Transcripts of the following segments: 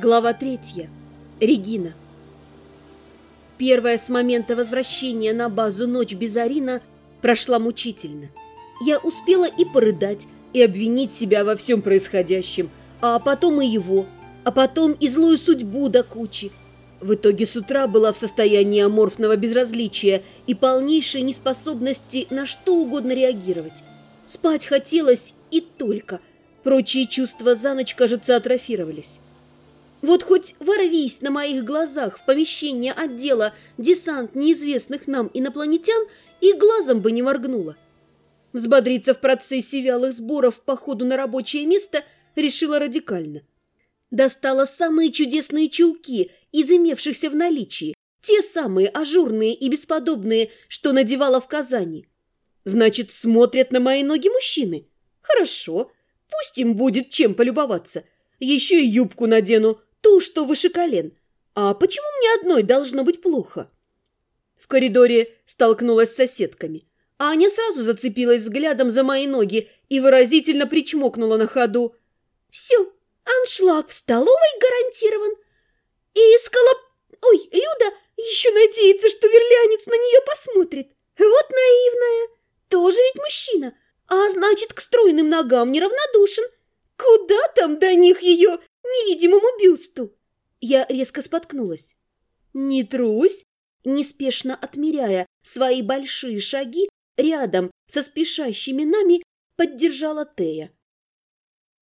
Глава третья. Регина. Первая с момента возвращения на базу «Ночь без Арина» прошла мучительно. Я успела и порыдать, и обвинить себя во всем происходящем, а потом и его, а потом и злую судьбу до кучи. В итоге с утра была в состоянии аморфного безразличия и полнейшей неспособности на что угодно реагировать. Спать хотелось и только. Прочие чувства за ночь, кажется, атрофировались. Вот хоть ворвись на моих глазах в помещение отдела десант неизвестных нам инопланетян и глазом бы не моргнула. Взбодриться в процессе вялых сборов по ходу на рабочее место решила радикально. Достала самые чудесные чулки из имевшихся в наличии, те самые ажурные и бесподобные, что надевала в Казани. Значит, смотрят на мои ноги мужчины? Хорошо, пусть им будет чем полюбоваться. Еще и юбку надену, ту, что выше колен. А почему мне одной должно быть плохо? В коридоре столкнулась с соседками. Аня сразу зацепилась взглядом за мои ноги и выразительно причмокнула на ходу. «Все, аншлаг в столовой гарантирован. И скалоп... Ой, Люда еще надеется, что верлянец на нее посмотрит. Вот наивная. Тоже ведь мужчина, а значит, к стройным ногам неравнодушен. Куда там до них ее невидимому бюсту. Я резко споткнулась. Не трусь, неспешно отмеряя свои большие шаги, рядом со спешащими нами поддержала Тея.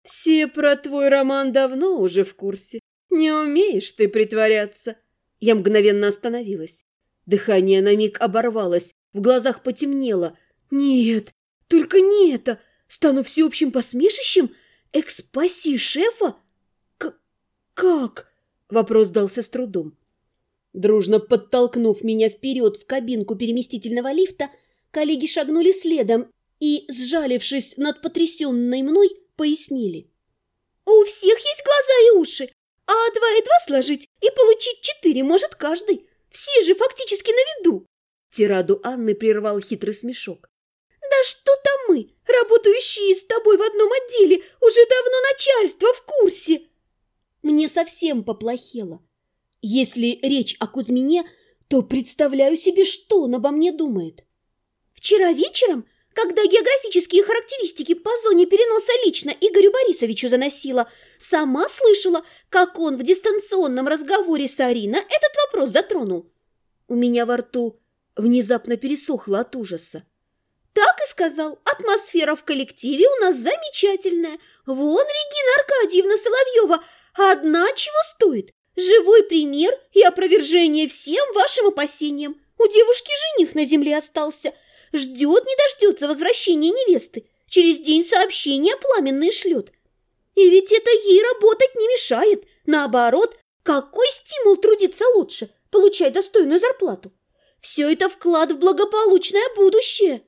«Все про твой роман давно уже в курсе. Не умеешь ты притворяться». Я мгновенно остановилась. Дыхание на миг оборвалось, в глазах потемнело. «Нет, только не это! Стану всеобщим посмешищем? Экспассии шефа?» «Как?» – вопрос дался с трудом. Дружно подтолкнув меня вперед в кабинку переместительного лифта, коллеги шагнули следом и, сжалившись над потрясенной мной, пояснили. «У всех есть глаза и уши, а два и два сложить и получить четыре может каждый. Все же фактически на виду!» Тираду Анны прервал хитрый смешок. «Да что там мы, работающие с тобой в одном отделе, уже давно начальство в курсе!» Мне совсем поплохело. Если речь о Кузьмине, то представляю себе, что он обо мне думает. Вчера вечером, когда географические характеристики по зоне переноса лично Игорю Борисовичу заносила, сама слышала, как он в дистанционном разговоре с Ариной этот вопрос затронул. У меня во рту внезапно пересохло от ужаса. Так и сказал, атмосфера в коллективе у нас замечательная. Вон Регина Аркадьевна Соловьева одна чего стоит. Живой пример и опровержение всем вашим опасениям. У девушки жених на земле остался. Ждет, не дождется возвращения невесты. Через день сообщения пламенные шлет. И ведь это ей работать не мешает. Наоборот, какой стимул трудиться лучше, получать достойную зарплату. Все это вклад в благополучное будущее.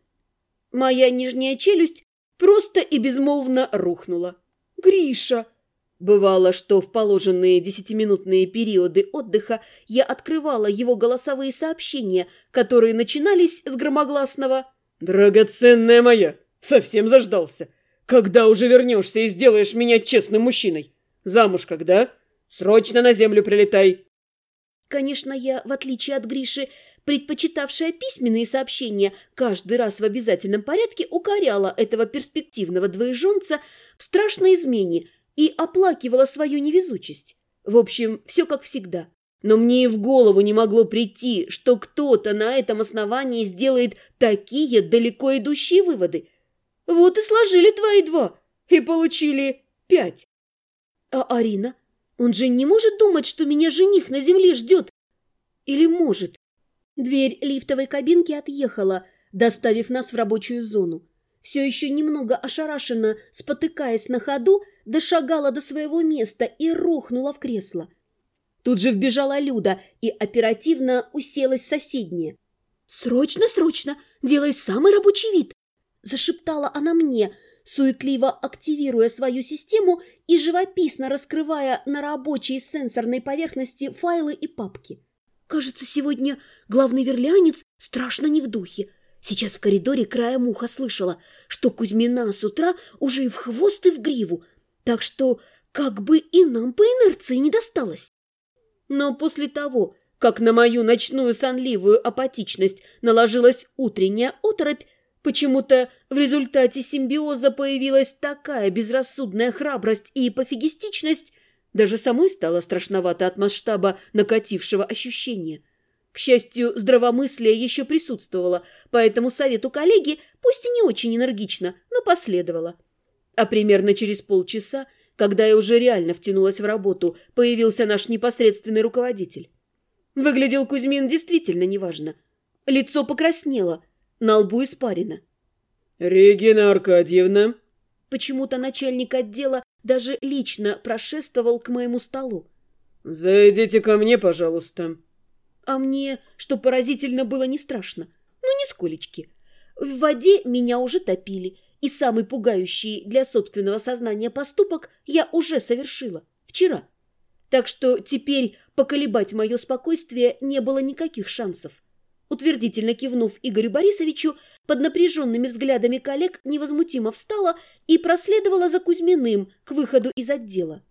Моя нижняя челюсть просто и безмолвно рухнула. «Гриша!» Бывало, что в положенные десятиминутные периоды отдыха я открывала его голосовые сообщения, которые начинались с громогласного «Драгоценная моя, совсем заждался. Когда уже вернешься и сделаешь меня честным мужчиной? Замуж когда? Срочно на землю прилетай!» Конечно, я, в отличие от Гриши, предпочитавшая письменные сообщения, каждый раз в обязательном порядке укоряла этого перспективного двоеженца в страшной измене и оплакивала свою невезучесть. В общем, все как всегда. Но мне и в голову не могло прийти, что кто-то на этом основании сделает такие далеко идущие выводы. Вот и сложили твои два, и получили пять. А Арина? Он же не может думать, что меня жених на земле ждет. Или может? Дверь лифтовой кабинки отъехала, доставив нас в рабочую зону. Все еще немного ошарашенно, спотыкаясь на ходу, дошагала до своего места и рухнула в кресло. Тут же вбежала Люда и оперативно уселась в соседнее. «Срочно, срочно! Делай самый рабочий вид!» Зашептала она мне, суетливо активируя свою систему и живописно раскрывая на рабочей сенсорной поверхности файлы и папки. Кажется, сегодня главный верлянец страшно не в духе. Сейчас в коридоре краем уха слышала, что Кузьмина с утра уже и в хвост, и в гриву, так что как бы и нам по инерции не досталось. Но после того, как на мою ночную сонливую апатичность наложилась утренняя оторопь, почему-то в результате симбиоза появилась такая безрассудная храбрость и пофигистичность, даже самой стало страшновато от масштаба накатившего ощущения. К счастью, здравомыслие еще присутствовало, поэтому совету коллеги, пусть и не очень энергично, но последовало. А примерно через полчаса, когда я уже реально втянулась в работу, появился наш непосредственный руководитель. Выглядел Кузьмин действительно неважно. Лицо покраснело, на лбу испарено. «Регина Аркадьевна!» Почему-то начальник отдела даже лично прошествовал к моему столу. «Зайдите ко мне, пожалуйста». А мне, что поразительно, было не страшно. Ну, нисколечки. В воде меня уже топили, и самый пугающий для собственного сознания поступок я уже совершила. Вчера. Так что теперь поколебать мое спокойствие не было никаких шансов. Утвердительно кивнув Игорю Борисовичу, под напряженными взглядами коллег невозмутимо встала и проследовала за Кузьминым к выходу из отдела.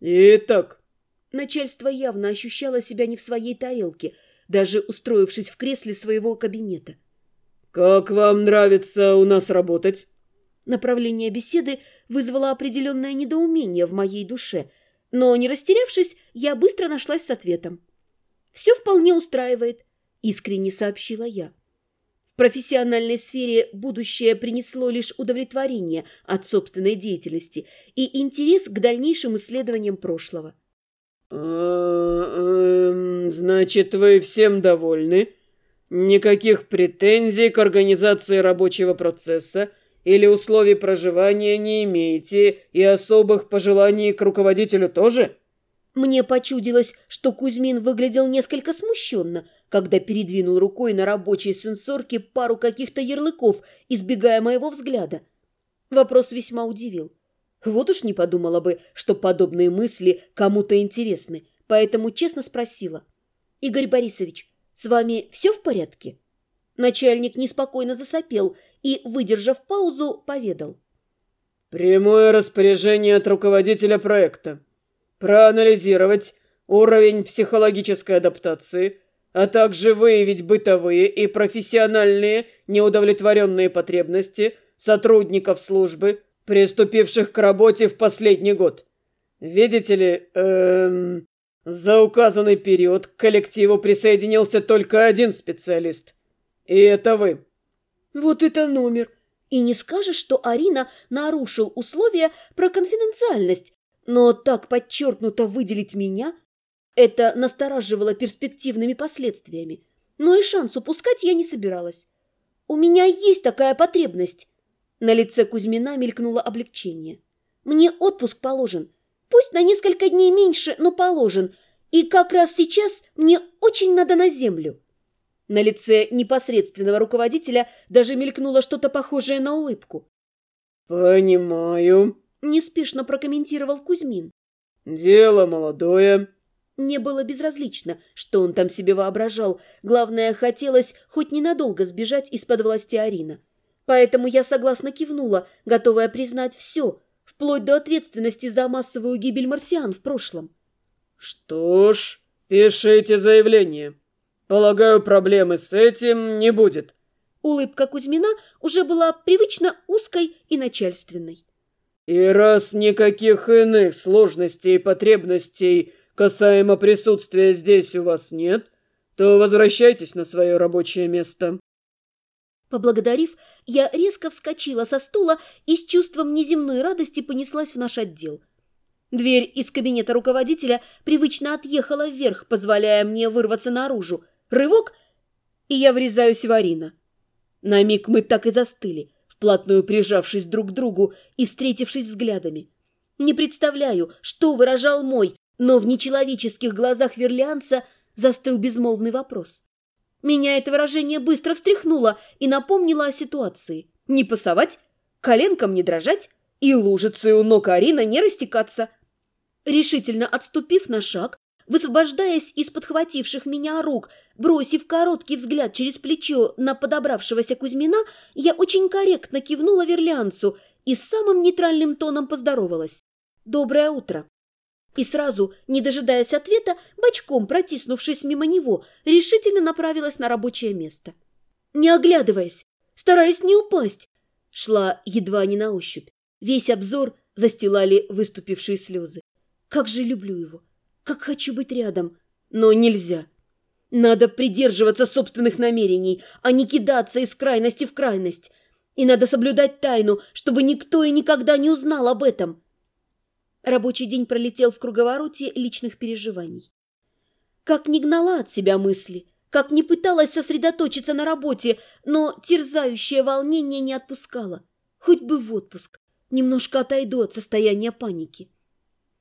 «Итак...» Начальство явно ощущало себя не в своей тарелке, даже устроившись в кресле своего кабинета. «Как вам нравится у нас работать?» Направление беседы вызвало определенное недоумение в моей душе, но, не растерявшись, я быстро нашлась с ответом. «Все вполне устраивает», — искренне сообщила я. В профессиональной сфере будущее принесло лишь удовлетворение от собственной деятельности и интерес к дальнейшим исследованиям прошлого. Эм, «Значит, вы всем довольны? Никаких претензий к организации рабочего процесса или условий проживания не имеете и особых пожеланий к руководителю тоже?» Мне почудилось, что Кузьмин выглядел несколько смущенно, когда передвинул рукой на рабочей сенсорке пару каких-то ярлыков, избегая моего взгляда. Вопрос весьма удивил. Вот уж не подумала бы, что подобные мысли кому-то интересны, поэтому честно спросила. «Игорь Борисович, с вами все в порядке?» Начальник неспокойно засопел и, выдержав паузу, поведал. «Прямое распоряжение от руководителя проекта. Проанализировать уровень психологической адаптации, а также выявить бытовые и профессиональные неудовлетворенные потребности сотрудников службы, приступивших к работе в последний год. Видите ли, эм, за указанный период к коллективу присоединился только один специалист. И это вы. Вот это номер. И не скажешь, что Арина нарушил условия про конфиденциальность, но так подчеркнуто выделить меня, это настораживало перспективными последствиями. Но и шанс упускать я не собиралась. У меня есть такая потребность. На лице Кузьмина мелькнуло облегчение. «Мне отпуск положен. Пусть на несколько дней меньше, но положен. И как раз сейчас мне очень надо на землю». На лице непосредственного руководителя даже мелькнуло что-то похожее на улыбку. «Понимаю», – неспешно прокомментировал Кузьмин. «Дело молодое». Не было безразлично, что он там себе воображал. Главное, хотелось хоть ненадолго сбежать из-под власти Арина. Поэтому я согласно кивнула, готовая признать все, вплоть до ответственности за массовую гибель марсиан в прошлом. «Что ж, пишите заявление. Полагаю, проблемы с этим не будет». Улыбка Кузьмина уже была привычно узкой и начальственной. «И раз никаких иных сложностей и потребностей касаемо присутствия здесь у вас нет, то возвращайтесь на свое рабочее место». Поблагодарив, я резко вскочила со стула и с чувством неземной радости понеслась в наш отдел. Дверь из кабинета руководителя привычно отъехала вверх, позволяя мне вырваться наружу. Рывок, и я врезаюсь в Арина. На миг мы так и застыли, вплотную прижавшись друг к другу и встретившись взглядами. Не представляю, что выражал мой, но в нечеловеческих глазах верлианца застыл безмолвный вопрос. Меня это выражение быстро встряхнуло и напомнило о ситуации. Не пасовать, коленкам не дрожать и лужицей у ног Арина не растекаться. Решительно отступив на шаг, высвобождаясь из подхвативших меня рук, бросив короткий взгляд через плечо на подобравшегося Кузьмина, я очень корректно кивнула верлянцу и самым нейтральным тоном поздоровалась. «Доброе утро». И сразу, не дожидаясь ответа, бочком протиснувшись мимо него, решительно направилась на рабочее место. Не оглядываясь, стараясь не упасть, шла едва не на ощупь. Весь обзор застилали выступившие слезы. Как же люблю его, как хочу быть рядом, но нельзя. Надо придерживаться собственных намерений, а не кидаться из крайности в крайность. И надо соблюдать тайну, чтобы никто и никогда не узнал об этом. Рабочий день пролетел в круговороте личных переживаний. Как не гнала от себя мысли, как не пыталась сосредоточиться на работе, но терзающее волнение не отпускало. Хоть бы в отпуск, немножко отойду от состояния паники.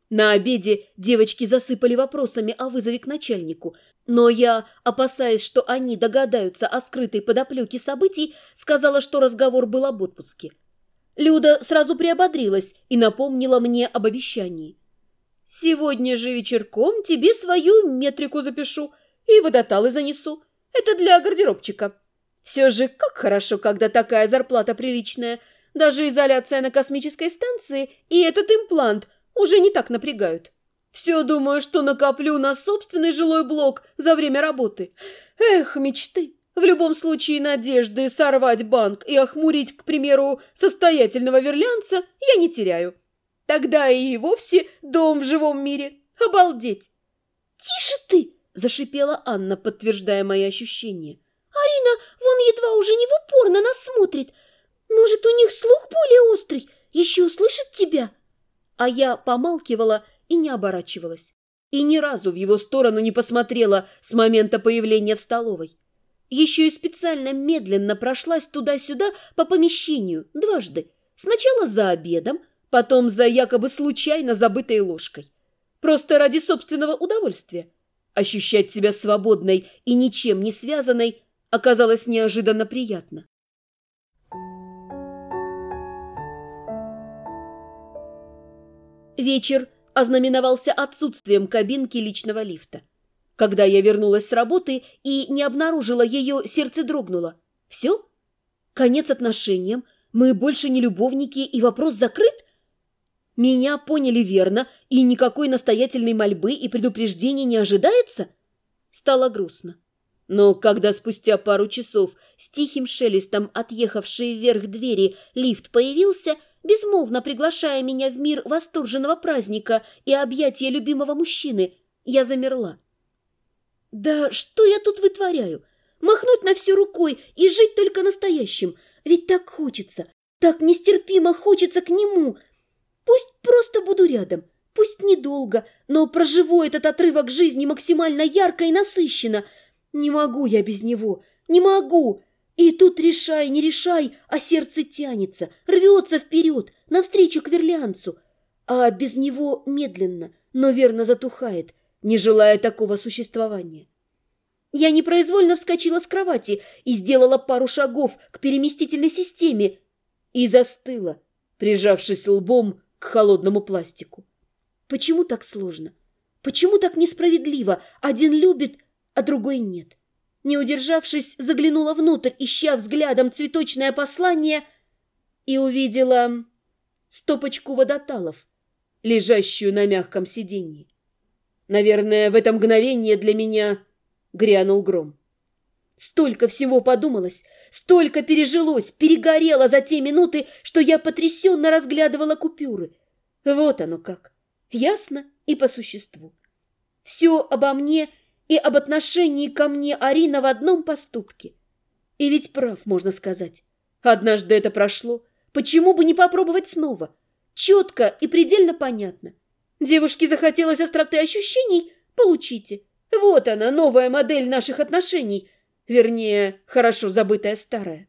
На обеде девочки засыпали вопросами о вызове к начальнику, но я, опасаясь, что они догадаются о скрытой подоплеке событий, сказала, что разговор был об отпуске. Люда сразу приободрилась и напомнила мне об обещании. «Сегодня же вечерком тебе свою метрику запишу и водоталы занесу. Это для гардеробчика. Все же как хорошо, когда такая зарплата приличная. Даже изоляция на космической станции и этот имплант уже не так напрягают». Все думаю, что накоплю на собственный жилой блок за время работы. Эх, мечты! В любом случае надежды сорвать банк и охмурить, к примеру, состоятельного верлянца я не теряю. Тогда и вовсе дом в живом мире. Обалдеть! «Тише ты!» – зашипела Анна, подтверждая мои ощущения. «Арина вон едва уже не в упор на нас смотрит. Может, у них слух более острый, еще услышит тебя?» А я помалкивала и не оборачивалась. И ни разу в его сторону не посмотрела с момента появления в столовой. Еще и специально медленно прошлась туда-сюда по помещению дважды. Сначала за обедом, потом за якобы случайно забытой ложкой. Просто ради собственного удовольствия. Ощущать себя свободной и ничем не связанной оказалось неожиданно приятно. Вечер ознаменовался отсутствием кабинки личного лифта. Когда я вернулась с работы и не обнаружила ее, сердце дрогнуло. Все? Конец отношениям? Мы больше не любовники, и вопрос закрыт? Меня поняли верно, и никакой настоятельной мольбы и предупреждения не ожидается? Стало грустно. Но когда спустя пару часов с тихим шелестом отъехавшие вверх двери лифт появился, безмолвно приглашая меня в мир восторженного праздника и объятия любимого мужчины, я замерла. Да что я тут вытворяю? Махнуть на всю рукой и жить только настоящим. Ведь так хочется, так нестерпимо хочется к нему. Пусть просто буду рядом, пусть недолго, но проживу этот отрывок жизни максимально ярко и насыщенно. Не могу я без него, не могу. И тут решай, не решай, а сердце тянется, рвется вперед, навстречу к верлянцу. А без него медленно, но верно затухает, не желая такого существования. Я непроизвольно вскочила с кровати и сделала пару шагов к переместительной системе и застыла, прижавшись лбом к холодному пластику. Почему так сложно? Почему так несправедливо? Один любит, а другой нет. Не удержавшись, заглянула внутрь, ища взглядом цветочное послание, и увидела стопочку водоталов, лежащую на мягком сиденье. Наверное, в это мгновение для меня грянул гром. Столько всего подумалось, столько пережилось, перегорело за те минуты, что я потрясенно разглядывала купюры. Вот оно как. Ясно и по существу. Все обо мне – и об отношении ко мне Арина в одном поступке. И ведь прав, можно сказать. Однажды это прошло. Почему бы не попробовать снова? Четко и предельно понятно. Девушке захотелось остроты ощущений? Получите. Вот она, новая модель наших отношений. Вернее, хорошо забытая старая.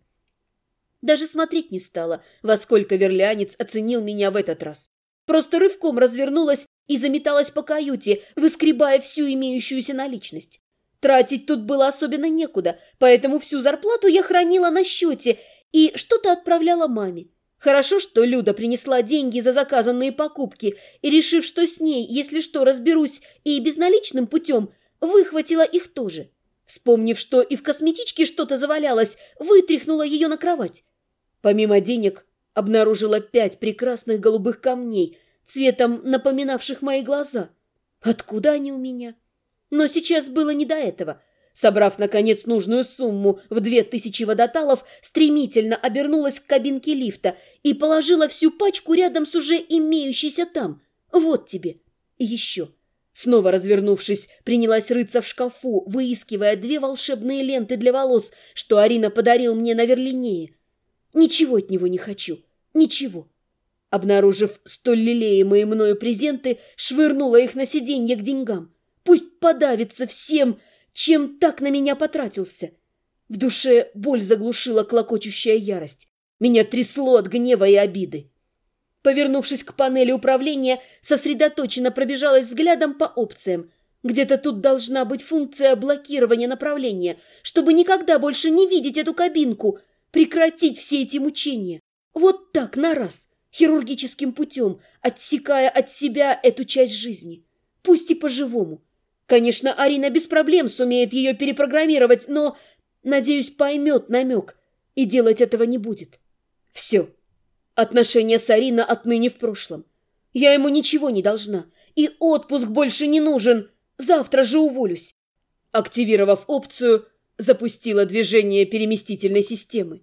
Даже смотреть не стала, во сколько верлянец оценил меня в этот раз. Просто рывком развернулась и заметалась по каюте, выскребая всю имеющуюся наличность. Тратить тут было особенно некуда, поэтому всю зарплату я хранила на счете и что-то отправляла маме. Хорошо, что Люда принесла деньги за заказанные покупки и, решив, что с ней, если что, разберусь и безналичным путем, выхватила их тоже. Вспомнив, что и в косметичке что-то завалялось, вытряхнула ее на кровать. Помимо денег, обнаружила пять прекрасных голубых камней – цветом напоминавших мои глаза. Откуда они у меня? Но сейчас было не до этого. Собрав, наконец, нужную сумму в две тысячи водоталов, стремительно обернулась к кабинке лифта и положила всю пачку рядом с уже имеющейся там. Вот тебе. Еще. Снова развернувшись, принялась рыться в шкафу, выискивая две волшебные ленты для волос, что Арина подарил мне на Верлинее. Ничего от него не хочу. Ничего. Обнаружив столь лелеемые мною презенты, швырнула их на сиденье к деньгам. Пусть подавится всем, чем так на меня потратился. В душе боль заглушила клокочущая ярость. Меня трясло от гнева и обиды. Повернувшись к панели управления, сосредоточенно пробежалась взглядом по опциям. Где-то тут должна быть функция блокирования направления, чтобы никогда больше не видеть эту кабинку, прекратить все эти мучения. Вот так, на раз, хирургическим путем, отсекая от себя эту часть жизни. Пусть и по-живому. Конечно, Арина без проблем сумеет ее перепрограммировать, но, надеюсь, поймет намек и делать этого не будет. Все. Отношения с Ариной отныне в прошлом. Я ему ничего не должна, и отпуск больше не нужен. Завтра же уволюсь. Активировав опцию, запустила движение переместительной системы.